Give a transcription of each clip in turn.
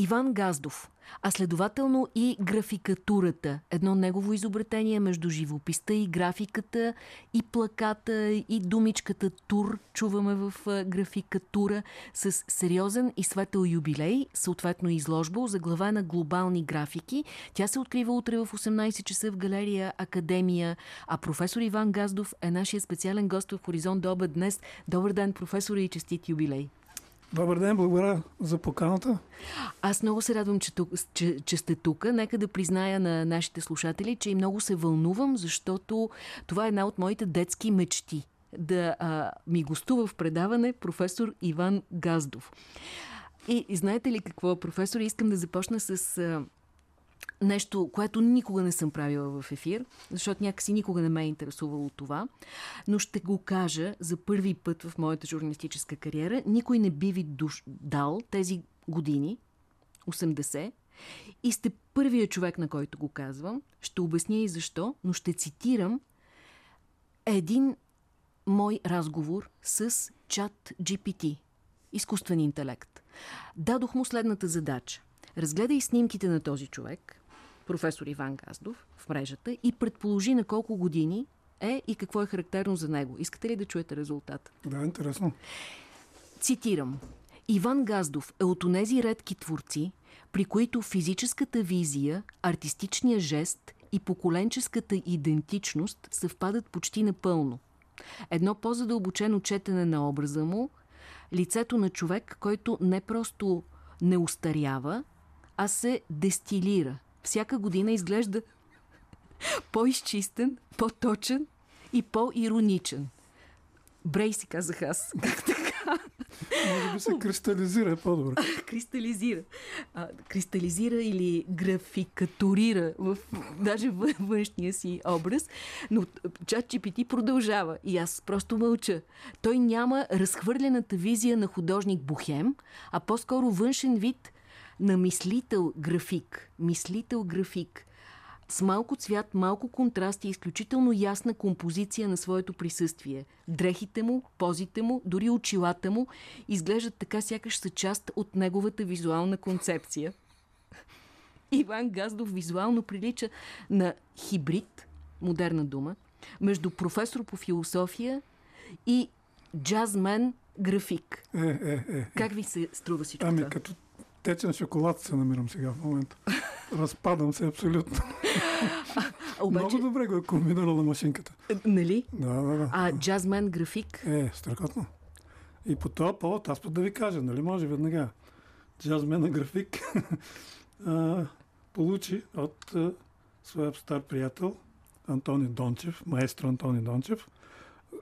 Иван Газдов, а следователно и графикатурата. Едно негово изобретение между живописта и графиката, и плаката, и думичката тур чуваме в графикатура с сериозен и светъл юбилей, съответно изложба за глава на глобални графики. Тя се открива утре в 18 часа в галерия Академия, а професор Иван Газдов е нашия специален гост в Хоризонт Доба днес. Добър ден, професор и честит юбилей! Добър ден, благодаря за поканата. Аз много се радвам, че, тук, че, че сте тук. Нека да призная на нашите слушатели, че и много се вълнувам, защото това е една от моите детски мечти. Да а, ми гостува в предаване професор Иван Газдов. И, и знаете ли какво, професор? Искам да започна с... А, нещо, което никога не съм правила в ефир, защото някакси никога не ме е интересувало това, но ще го кажа за първи път в моята журналистическа кариера. Никой не би ви душ... дал тези години, 80, и сте първият човек, на който го казвам. Ще обясня и защо, но ще цитирам един мой разговор с чат GPT, изкуствен интелект. Дадох му следната задача. Разгледай снимките на този човек, професор Иван Газдов в мрежата и предположи на колко години е и какво е характерно за него. Искате ли да чуете резултат? Да, интересно. Цитирам. Иван Газдов е от онези редки творци, при които физическата визия, артистичния жест и поколенческата идентичност съвпадат почти напълно. Едно по-задълбочено четене на образа му, лицето на човек, който не просто не устарява, а се дестилира – всяка година изглежда по-изчистен, по-точен и по-ироничен. Брей си, казах аз. Как така? Може би се кристализира по-добре. кристализира. А, кристализира или графикатурира в даже в външния си образ. Но чат GPT продължава и аз просто мълча. Той няма разхвърлената визия на художник Бухем, а по-скоро външен вид – на мислител график. Мислител график. С малко цвят, малко контраст и изключително ясна композиция на своето присъствие. Дрехите му, позите му, дори очилата му изглеждат така сякаш са част от неговата визуална концепция. Иван Газдов визуално прилича на хибрид, модерна дума, между професор по философия и джазмен график. Е, е, е, е. Как ви се струва всичко ами, това? като течен шоколад се намирам сега в момента. Разпадам се абсолютно. А, обаче... Много добре го е комбинирала машинката. Е, нали? Да, да, да. А джазмен график? Е, страхотно. И по това повод аз път да ви кажа, нали може веднага. Джазмен график а, получи от а, своя стар приятел Антони Дончев, маестро Антони Дончев,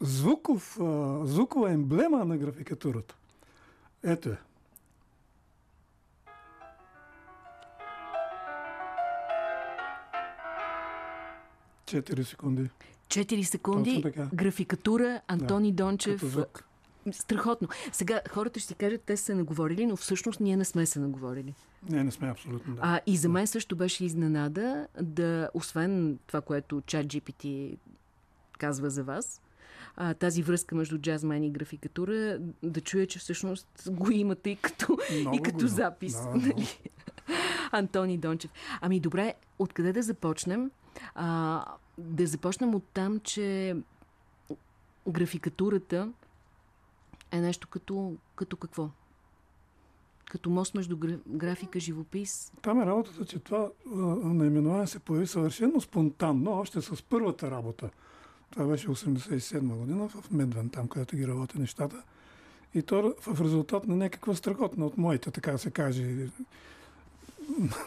звуков, а, звукова емблема на графикатурата. Ето е. 4 секунди. 4 секунди. Графикатура, Антони да, Дончев. Страхотно. Сега хората ще си кажат, те са наговорили, но всъщност ние не сме се наговорили. Не, не сме абсолютно. Да. А, и за мен също беше изненада да, освен това, което чат GPT казва за вас, а, тази връзка между джазмен и графикатура, да чуя, че всъщност го имате и като, и като запис. Да, нали? Антони Дончев. Ами добре, откъде да започнем? А, да започнем от там, че графикатурата е нещо като, като какво? Като мост между графика, живопис? Там е работата, че това наименование се появи съвършено спонтанно, още с първата работа. Това беше 87 година в Медвен, там, където ги работя нещата. И то в резултат на някаква страхотна от моите, така се каже,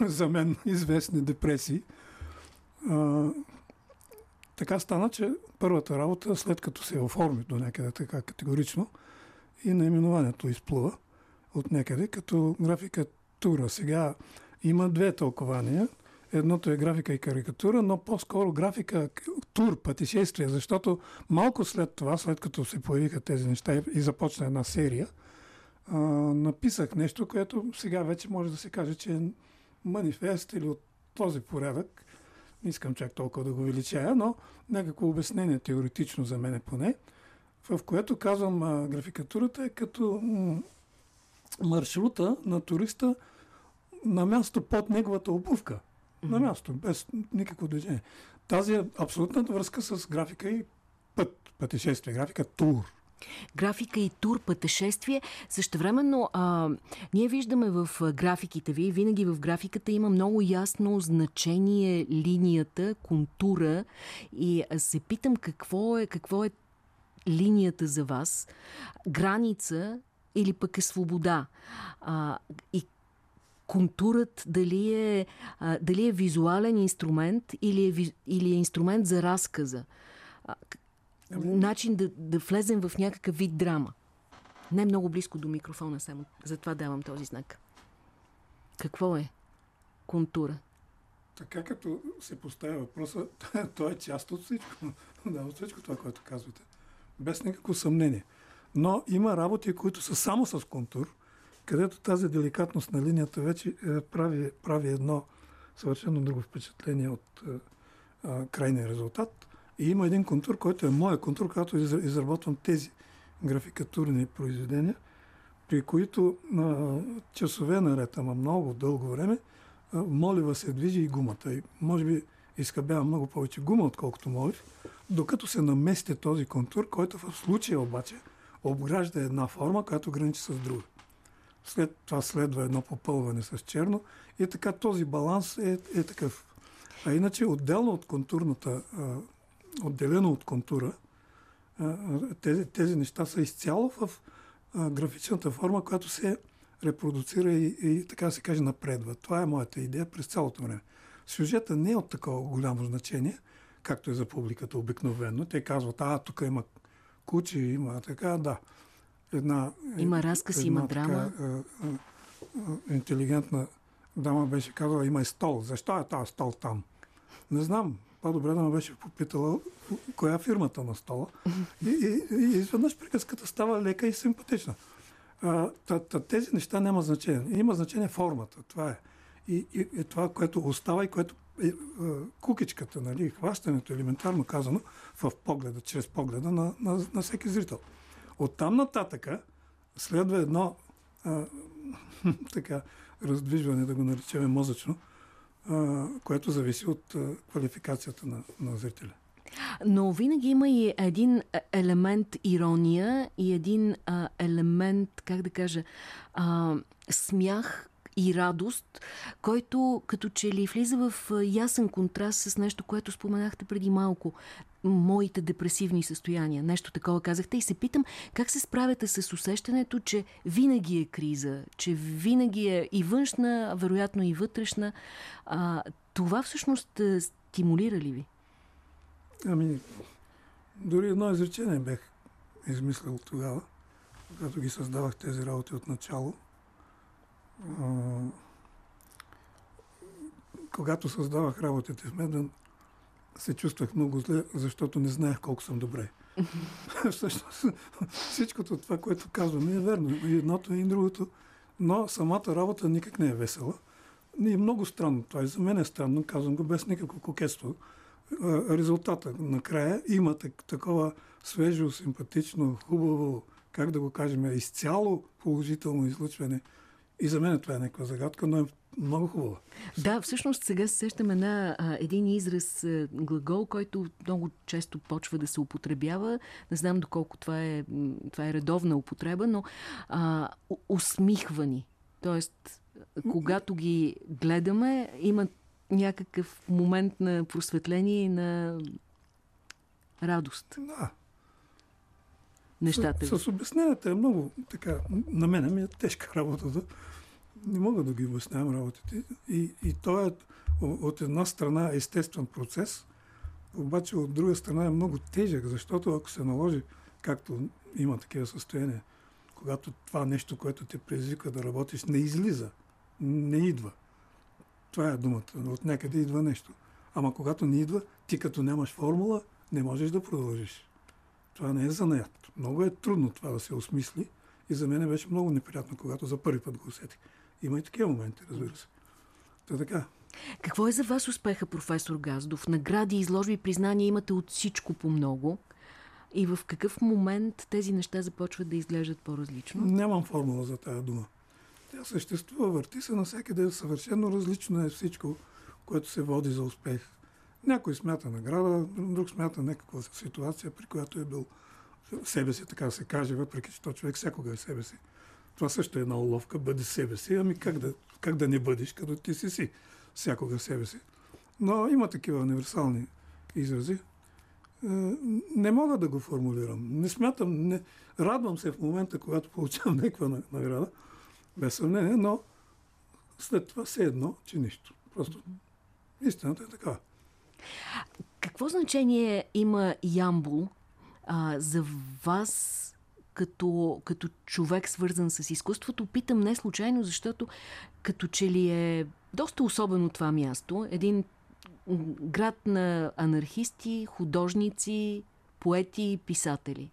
за мен известни депресии. Така стана, че първата работа, след като се оформи до някъде така категорично, и наименованието изплува от някъде като графикатура. Сега има две тълкования. Едното е графика и карикатура, но по-скоро графика тур, пътешествие, защото малко след това, след като се появиха тези неща и започна една серия, а, написах нещо, което сега вече може да се каже, че е манифест или от този порядък. Не искам чак толкова да го величая, но някакво обяснение теоретично за мен поне, в което казвам а, графикатурата е като м- маршрута на туриста на място под неговата обувка. Mm-hmm. На място, без никакво движение. Тази е абсолютната връзка с графика и път, пътешествие, графика тур. Графика и тур, пътешествие. Същевременно а, ние виждаме в графиките ви, винаги в графиката има много ясно значение линията, контура и се питам какво е, какво е линията за вас, граница или пък е свобода. А, и контурът дали е, а, дали е визуален инструмент или е, или е инструмент за разказа. Начин да, да влезем в някакъв вид драма. Не много близко до микрофона само. Затова давам този знак. Какво е контура? Така като се поставя въпроса, той е част от всичко. да, от всичко това, което казвате. Без никакво съмнение. Но има работи, които са само с контур, където тази деликатност на линията вече е, прави, прави едно съвършено друго впечатление от е, крайния резултат. И има един контур, който е моят контур, когато изработвам тези графикатурни произведения, при които а, часове наред, ама много дълго време, а, молива се движи и гумата. И може би изхъбява много повече гума, отколкото молив, докато се намести този контур, който в случая обаче обгражда една форма, която граничи с друга. След това следва едно попълване с черно и така този баланс е, е такъв. А иначе отделно от контурната, отделено от контура, тези, тези неща са изцяло в графичната форма, която се репродуцира и, и така се каже напредва. Това е моята идея през цялото време. Сюжета не е от такова голямо значение, както е за публиката обикновено. Те казват, а, тук има куче, има така, да. Една, има разказ, една, има драма. Така, а, а, интелигентна дама беше казала, има и стол. Защо е този стол там? Не знам. По-добре да ме беше попитала коя е фирмата на стола. И, и, и изведнъж приказката става лека и симпатична. А, та, та, тези неща няма значение. Има значение формата. Това е. И, и, и това, което остава и което е, е, кукичката, нали, хващането, елементарно казано, в погледа, чрез погледа на, на, на всеки зрител. От там нататъка следва едно а, така, раздвижване, да го наречем мозъчно, което зависи от квалификацията на, на зрителя. Но винаги има и един елемент ирония и един а, елемент, как да кажа, а, смях, и радост, който като че ли влиза в ясен контраст с нещо, което споменахте преди малко. Моите депресивни състояния. Нещо такова казахте и се питам как се справяте с усещането, че винаги е криза, че винаги е и външна, вероятно и вътрешна. А, това всъщност стимулира ли ви? Ами, дори едно изречение бех измислил тогава, когато ги създавах тези работи от начало – когато създавах работите в Меден, се чувствах много зле, защото не знаех колко съм добре. Всъщност, всичкото това, което казвам, е верно. И едното, и другото. Но самата работа никак не е весела. И е много странно. Това и за мен е странно. Казвам го без никакво кокетство. Резултата накрая има такова свежо, симпатично, хубаво, как да го кажем, изцяло положително излъчване – и за мен това е някаква загадка, но е много хубава. Да, всъщност сега се сещаме на а, един израз, а, глагол, който много често почва да се употребява. Не знам доколко това е, това е редовна употреба, но а, усмихвани. Тоест, когато ги гледаме, има някакъв момент на просветление и на радост. Да, нещата. С, с обясненията е много така. На мен ми е тежка работата. Не мога да ги обяснявам работите. И, и то е от една страна естествен процес, обаче от друга страна е много тежък, защото ако се наложи, както има такива състояния, когато това нещо, което те предизвиква да работиш, не излиза, не идва. Това е думата. От някъде идва нещо. Ама когато не идва, ти като нямаш формула, не можеш да продължиш. Това не е занаят. Много е трудно това да се осмисли и за мен беше много неприятно, когато за първи път го усетих. Има и такива моменти, разбира се. Та така. Какво е за вас успеха, професор Газдов? Награди, изложби, признания имате от всичко по много. И в какъв момент тези неща започват да изглеждат по-различно? Нямам формула за тази дума. Тя съществува, върти се навсякъде, съвършено различно е всичко, което се води за успех. Някой смята награда, друг смята някаква ситуация, при която е бил себе си, така се каже, въпреки че то човек всякога е себе си. Това също е една уловка, бъди себе си. Ами как да, как да не бъдеш, като ти си си всякога себе си. Но има такива универсални изрази. Е, не мога да го формулирам. Не смятам, не... радвам се в момента, когато получавам някаква награда, без съмнение, но след това все едно, че нищо. Просто истината е така. Какво значение има Ямбул а, за вас като, като човек свързан с изкуството? Питам не случайно, защото като че ли е доста особено това място. Един град на анархисти, художници, поети, писатели.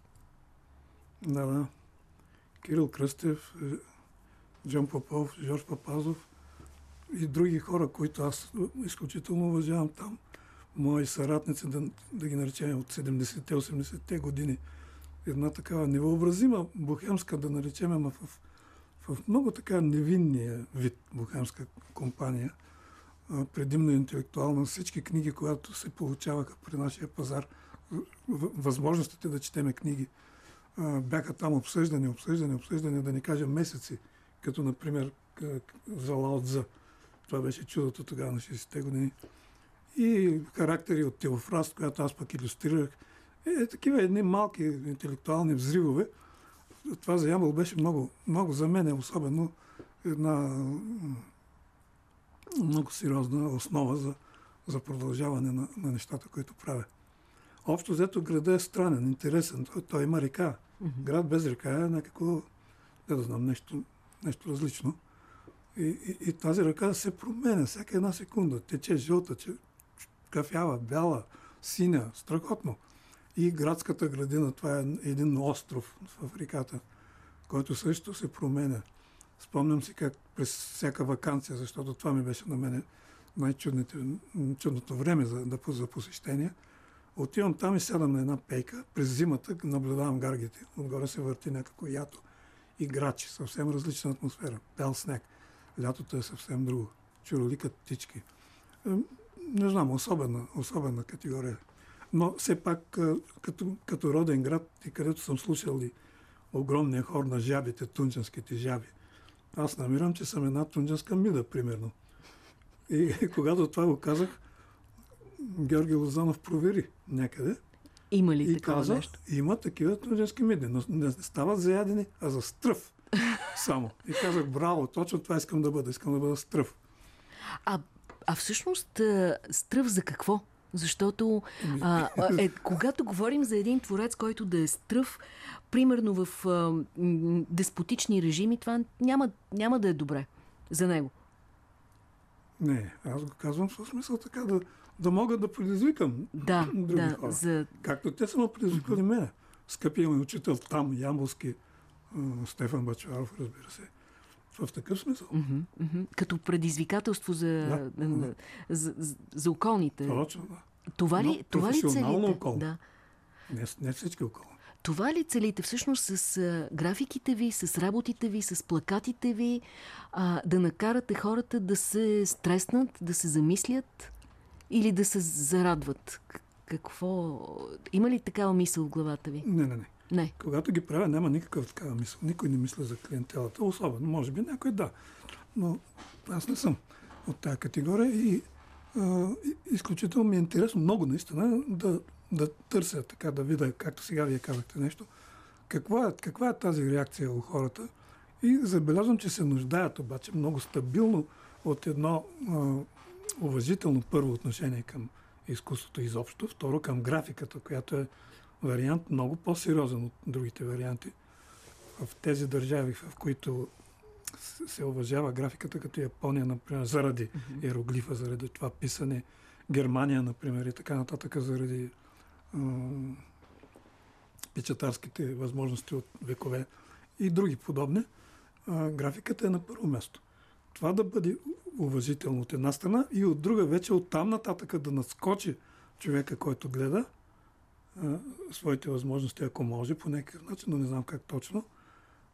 Да, да. Кирил Кръстев, е, Джон Попов, Жорж Папазов и други хора, които аз изключително уважавам там. Мои съратници, да, да ги наречем от 70-те, 80-те години. Една такава невъобразима бухемска, да наречем, ама в, в много така невинния вид бухемска компания – предимно интелектуална. Всички книги, които се получаваха при нашия пазар, възможностите да четеме книги, бяха там обсъждани, обсъждани, обсъждани, да не кажа месеци, като например за Лао. Това беше чудото тогава на 60-те години. И характери от Теофраст, която аз пък иллюстрирах. Е, е, такива едни малки интелектуални взривове. Това за Ямбъл беше много, много за мен е особено една много сериозна основа за, за продължаване на, на нещата, които правя. Общо взето града е странен, интересен. Той, той има река. Град без река е някакво, не да знам, нещо, нещо различно. И, и, и тази ръка се променя всяка една секунда. Тече жълта, че, кафява, бяла, синя, страхотно. И градската градина, това е един остров в реката, който също се променя. Спомням си как през всяка вакансия, защото това ми беше на мене най-чудното време за, да, за посещение. Отивам там и сядам на една пейка. През зимата наблюдавам гаргите. Отгоре се върти някакво ято. И грачи. Съвсем различна атмосфера. Бял сняг. Лятото е съвсем друго. Чуроликат птички. Не знам, особена, особена категория. Но все пак, като, като роден град и където съм слушал и огромния хор на жабите, тунчанските жаби, аз намирам, че съм една тунджанска мида, примерно. И когато това го казах, Георги Лозанов провери някъде. Има ли и такова каза, нещо? Има такива тунджански миди, но не стават за ядене, а за стръв. Само. И казах, браво, точно това искам да бъда. Искам да бъда стръв. А, а всъщност стръв за какво? Защото а, е, когато говорим за един творец, който да е стръв, примерно в а, деспотични режими, това няма, няма да е добре за него. Не, аз го казвам в смисъл така да, да мога да предизвикам да, други да, хора. За... Както те са ме предизвикали мене. Скъпия ми учител там, Ямболски, Стефан Бачаров, разбира се. В такъв смисъл. Mm-hmm, mm-hmm. Като предизвикателство за, да, да. За, за, за околните. Точно, да. Това ли, това ли целите? Околно. Да. Не, не всички около. Това ли целите всъщност с а, графиките ви, с работите ви, с плакатите ви, а, да накарате хората да се стреснат, да се замислят или да се зарадват? Какво? Има ли такава мисъл в главата ви? Не, не, не. Не. Когато ги правя, няма никаква такава мисъл. Никой не мисля за клиентелата, особено. Може би някой да. Но аз не съм от тази категория и а, изключително ми е интересно, много наистина, да, да търся така, да видя, както сега вие казахте нещо, каква каква е тази реакция у хората. И забелязвам, че се нуждаят обаче много стабилно от едно а, уважително първо отношение към изкуството изобщо, второ към графиката, която е вариант много по-сериозен от другите варианти. В тези държави, в които се уважава графиката, като Япония, например, заради иероглифа, заради това писане, Германия, например, и така нататък, заради печатарските възможности от векове и други подобни, а, графиката е на първо място. Това да бъде уважително от една страна и от друга вече от там нататък да надскочи човека, който гледа а, своите възможности, ако може по някакъв начин, но не знам как точно,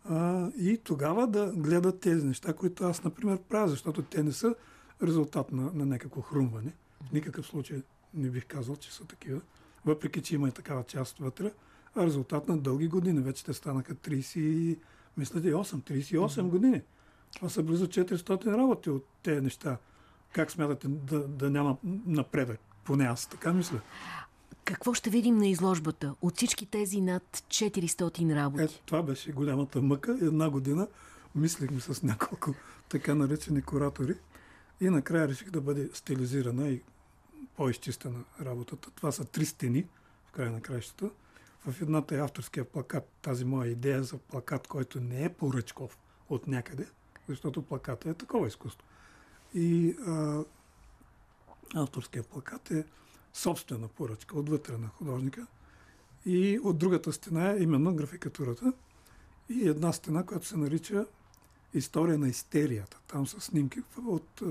а, и тогава да гледат тези неща, които аз, например, правя, защото те не са резултат на, на някакво хрумване. В никакъв случай не бих казал, че са такива, въпреки че има и такава част вътре, а резултат на дълги години. Вече те станаха 30, мисля, 8, 38 mm-hmm. години. Това са близо 400 работи от тези неща. Как смятате да, да няма напредък? Поне аз така мисля. Какво ще видим на изложбата от всички тези над 400 работи? Ето, това беше голямата мъка. Една година мислихме с няколко така наречени куратори и накрая реших да бъде стилизирана и по-изчистена работата. Това са три стени в края на краищата. В едната е авторския плакат, тази моя идея за плакат, който не е поръчков от някъде, защото плаката е такова изкуство. И а, авторския плакат е собствена поръчка отвътре на художника. И от другата стена е именно графикатурата. И една стена, която се нарича История на истерията. Там са снимки от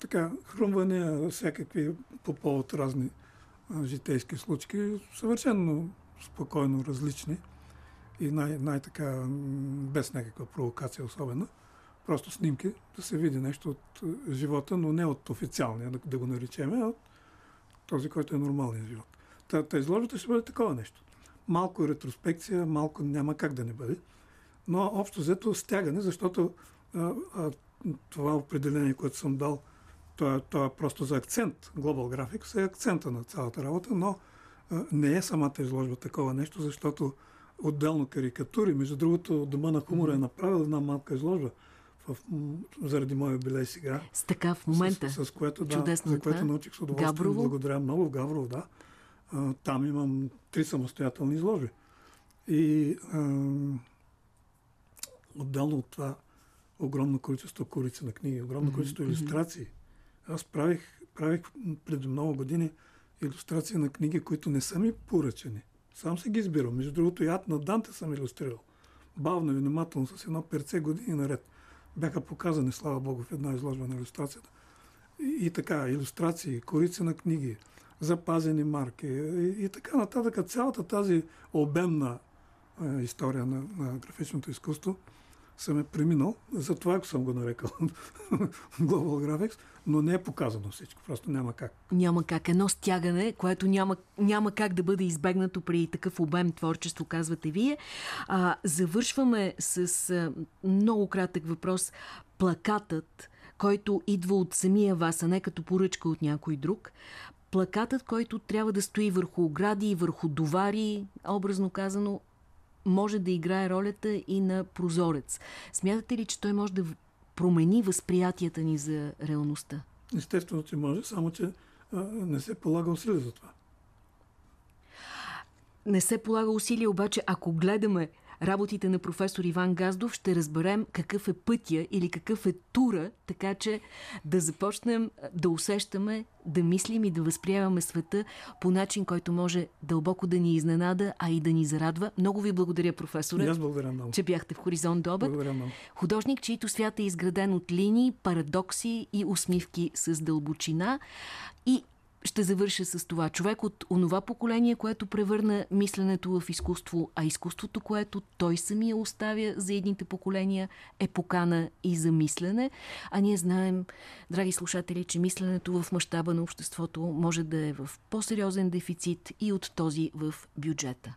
така, хрумвания, всякакви по повод разни житейски случки, съвършенно спокойно различни и най- най-така без някаква провокация особена. Просто снимки, да се види нещо от живота, но не от официалния, да, го наричеме, а от този, който е нормалният живот. Та, та изложбата ще бъде такова нещо. Малко ретроспекция, малко няма как да не бъде, но общо взето стягане, защото а, а, това определение, което съм дал, това, е, това е просто за акцент. Global Graphics е акцента на цялата работа, но а, не е самата изложба такова нещо, защото отделно карикатури. Между другото, Дома на хумора е направил една малка изложба в, заради моя юбилей сега. С така в момента. С, с което, да, Чудесно, за което научих с удоволствие. Габрово? Благодаря много. В Гаврово, да. А, там имам три самостоятелни изложби. И а, отделно от това огромно количество корица на книги, огромно mm-hmm. количество иллюстрации. Аз правих, правих преди много години иллюстрации на книги, които не са ми поръчани. Сам се ги избирам. Между другото, и ад на Данте съм иллюстрирал. Бавно и внимателно, с едно перце години наред бяха показани, слава Богу, в една изложба на иллюстрацията. И, и така, иллюстрации, корица на книги, запазени марки и, и така нататък. Цялата тази обемна е, история на, на графичното изкуство съм е преминал. Затова съм го нарекал Global Graphics, но не е показано всичко. Просто няма как. Няма как. Едно стягане, което няма, няма как да бъде избегнато при такъв обем творчество, казвате вие. А, завършваме с а, много кратък въпрос. Плакатът, който идва от самия вас, а не като поръчка от някой друг. Плакатът, който трябва да стои върху огради, върху довари, образно казано, може да играе ролята и на прозорец. Смятате ли, че той може да промени възприятията ни за реалността? Естествено, че може, само че а, не се полага усилия за това. Не се полага усилия, обаче ако гледаме работите на професор Иван Газдов, ще разберем какъв е пътя или какъв е тура, така че да започнем да усещаме, да мислим и да възприемаме света по начин, който може дълбоко да ни изненада, а и да ни зарадва. Много ви благодаря, професоре, че бяхте в Хоризонт до обед. Благодаря много. Художник, чието свят е изграден от линии, парадокси и усмивки с дълбочина. И ще завърша с това. Човек от онова поколение, което превърна мисленето в изкуство, а изкуството, което той самия оставя за едните поколения, е покана и за мислене. А ние знаем, драги слушатели, че мисленето в мащаба на обществото може да е в по-сериозен дефицит и от този в бюджета.